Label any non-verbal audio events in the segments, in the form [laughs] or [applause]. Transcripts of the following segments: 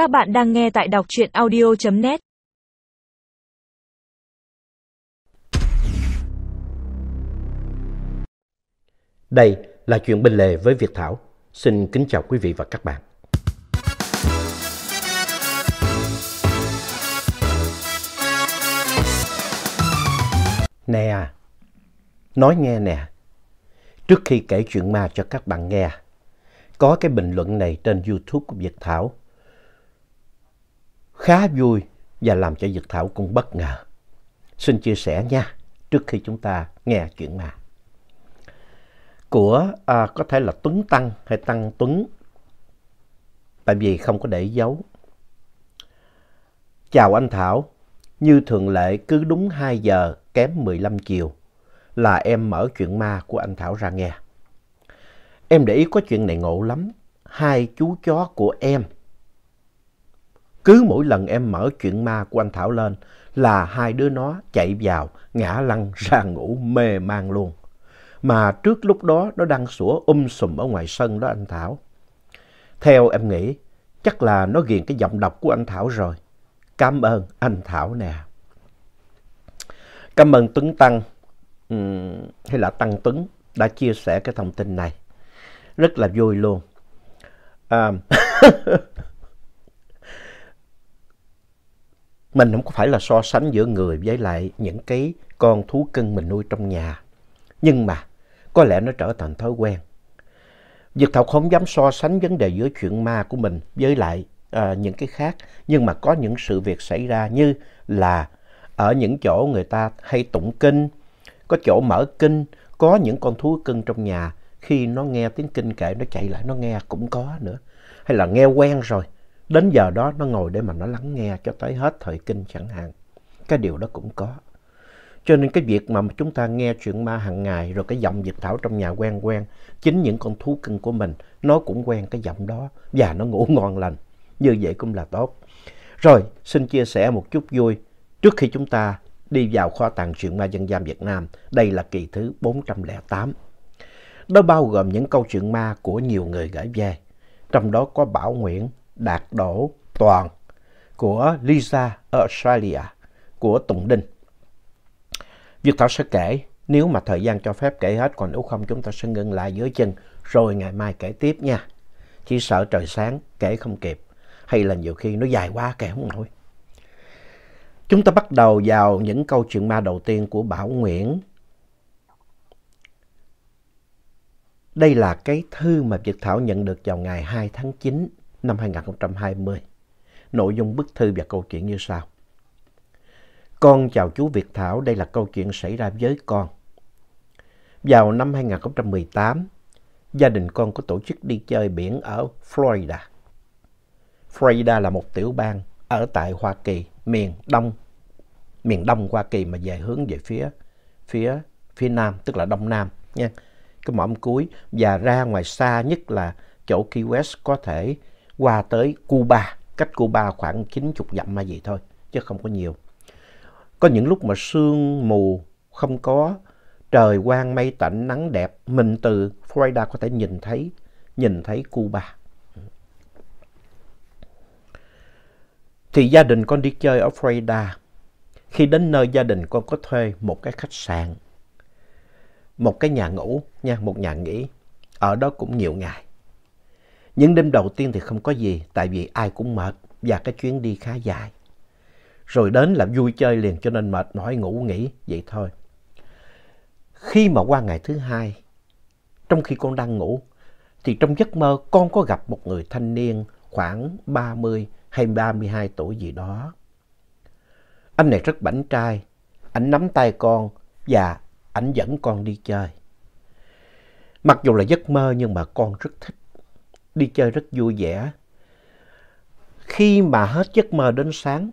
Các bạn đang nghe tại đọc truyện audio.net Đây là chuyện bên lề với Việt Thảo. Xin kính chào quý vị và các bạn. Nè, à, nói nghe nè, trước khi kể chuyện ma cho các bạn nghe, có cái bình luận này trên YouTube của Việt Thảo. Khá vui và làm cho Dực Thảo cũng bất ngờ. Xin chia sẻ nha, trước khi chúng ta nghe chuyện ma. Của à, có thể là Tuấn Tăng hay Tăng Tuấn, tại vì không có để dấu. Chào anh Thảo, như thường lệ cứ đúng 2 giờ kém 15 chiều là em mở chuyện ma của anh Thảo ra nghe. Em để ý có chuyện này ngộ lắm. Hai chú chó của em. Cứ mỗi lần em mở chuyện ma của anh Thảo lên là hai đứa nó chạy vào, ngã lăn [laughs] ra ngủ mê man luôn. Mà trước lúc đó nó đang sủa um sùm ở ngoài sân đó anh Thảo. Theo em nghĩ, chắc là nó ghiền cái giọng đọc của anh Thảo rồi. Cảm ơn anh Thảo nè. Cảm ơn Tuấn Tăng, um, hay là Tăng Tuấn, đã chia sẻ cái thông tin này rất là vui luôn. À, [laughs] mình không có phải là so sánh giữa người với lại những cái con thú cưng mình nuôi trong nhà. Nhưng mà có lẽ nó trở thành thói quen. dược Thảo không dám so sánh vấn đề giữa chuyện ma của mình với lại uh, những cái khác. Nhưng mà có những sự việc xảy ra như là ở những chỗ người ta hay tụng kinh, có chỗ mở kinh, có những con thú cưng trong nhà khi nó nghe tiếng kinh kệ nó chạy lại nó nghe cũng có nữa. Hay là nghe quen rồi, đến giờ đó nó ngồi để mà nó lắng nghe cho tới hết thời kinh chẳng hạn. Cái điều đó cũng có. Cho nên cái việc mà chúng ta nghe chuyện ma hàng ngày rồi cái giọng Việt Thảo trong nhà quen quen, chính những con thú cưng của mình nó cũng quen cái giọng đó và nó ngủ ngon lành. Như vậy cũng là tốt. Rồi, xin chia sẻ một chút vui. Trước khi chúng ta đi vào kho tàng chuyện ma dân gian Việt Nam, đây là kỳ thứ 408. Nó bao gồm những câu chuyện ma của nhiều người gửi về. Trong đó có Bảo Nguyễn, Đạt đổ Toàn, của Lisa ở Australia, của Tùng Đinh. Việt Thảo sẽ kể, nếu mà thời gian cho phép kể hết, còn nếu không chúng ta sẽ ngưng lại dưới chân, rồi ngày mai kể tiếp nha. Chỉ sợ trời sáng, kể không kịp, hay là nhiều khi nó dài quá kể không nổi. Chúng ta bắt đầu vào những câu chuyện ma đầu tiên của Bảo Nguyễn, Đây là cái thư mà Việt Thảo nhận được vào ngày 2 tháng 9 năm 2020. Nội dung bức thư và câu chuyện như sau. Con chào chú Việt Thảo, đây là câu chuyện xảy ra với con. Vào năm 2018, gia đình con có tổ chức đi chơi biển ở Florida. Florida là một tiểu bang ở tại Hoa Kỳ, miền Đông, miền Đông Hoa Kỳ mà về hướng về phía, phía, phía Nam, tức là Đông Nam nha cái mỏm cuối và ra ngoài xa nhất là chỗ Key West có thể qua tới Cuba, cách Cuba khoảng 90 dặm mà vậy thôi, chứ không có nhiều. Có những lúc mà sương mù không có, trời quang mây tạnh nắng đẹp, mình từ Florida có thể nhìn thấy nhìn thấy Cuba. Thì gia đình con đi chơi ở Florida. Khi đến nơi gia đình con có thuê một cái khách sạn một cái nhà ngủ nha, một nhà nghỉ. Ở đó cũng nhiều ngày. Những đêm đầu tiên thì không có gì, tại vì ai cũng mệt và cái chuyến đi khá dài. Rồi đến là vui chơi liền cho nên mệt mỏi ngủ nghỉ, vậy thôi. Khi mà qua ngày thứ hai, trong khi con đang ngủ, thì trong giấc mơ con có gặp một người thanh niên khoảng 30 hay 32 tuổi gì đó. Anh này rất bảnh trai, anh nắm tay con và anh dẫn con đi chơi. Mặc dù là giấc mơ nhưng mà con rất thích. Đi chơi rất vui vẻ. Khi mà hết giấc mơ đến sáng,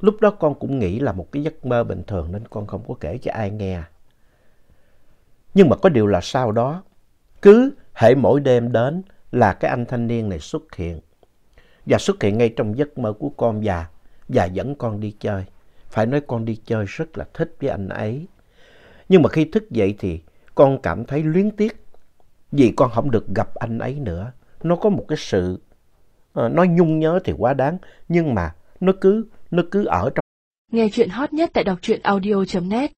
lúc đó con cũng nghĩ là một cái giấc mơ bình thường nên con không có kể cho ai nghe. Nhưng mà có điều là sau đó, cứ hệ mỗi đêm đến là cái anh thanh niên này xuất hiện. Và xuất hiện ngay trong giấc mơ của con và, và dẫn con đi chơi. Phải nói con đi chơi rất là thích với anh ấy. Nhưng mà khi thức dậy thì con cảm thấy luyến tiếc vì con không được gặp anh ấy nữa. Nó có một cái sự uh, nó nhung nhớ thì quá đáng, nhưng mà nó cứ, nó cứ ở trong. Nghe chuyện hot nhất tại đọc truyện audio.net